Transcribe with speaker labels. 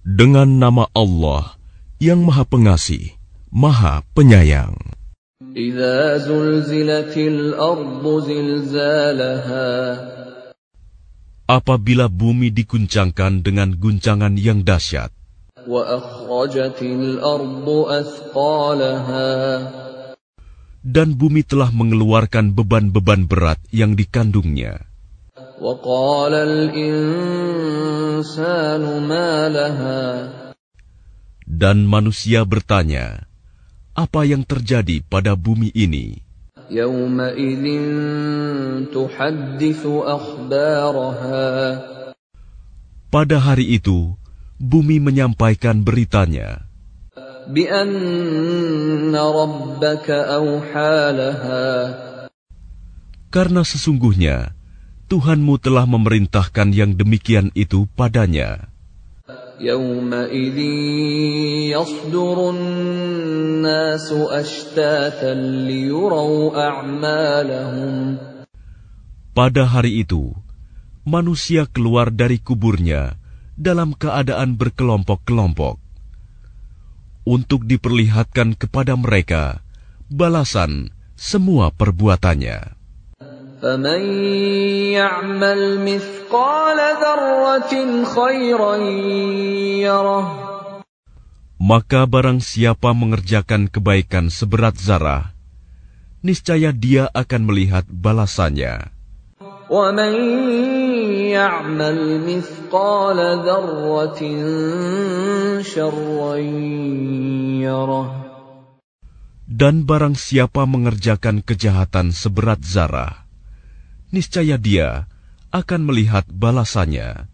Speaker 1: Dengan nama Allah yang Maha Pengasih, Maha Penyayang. Apabila bumi dikuncangkan dengan guncangan yang dahsyat dan bumi telah mengeluarkan beban-beban berat yang dikandungnya. Dan manusia bertanya, apa yang terjadi pada bumi ini? Pada hari itu, bumi menyampaikan beritanya. karena sesungguhnya Tuhanmu telah memerintahkan yang demikian itu padanya.
Speaker 2: يومئذ يصدر الناس أشتاتا ليروا أعمالهم
Speaker 1: Pada hari itu, manusia keluar dari kuburnya dalam keadaan berkelompok-kelompok untuk diperlihatkan kepada mereka balasan semua perbuatannya.
Speaker 2: فمن يعمل مثقال ذرة خيرا يره
Speaker 1: Maka barang siapa mengerjakan kebaikan seberat zarah, niscaya dia akan melihat balasannya.
Speaker 2: ومن يعمل مثقال ذرة شرا يره
Speaker 1: dan barang siapa mengerjakan kejahatan seberat zarah, niscaya dia akan melihat balasannya.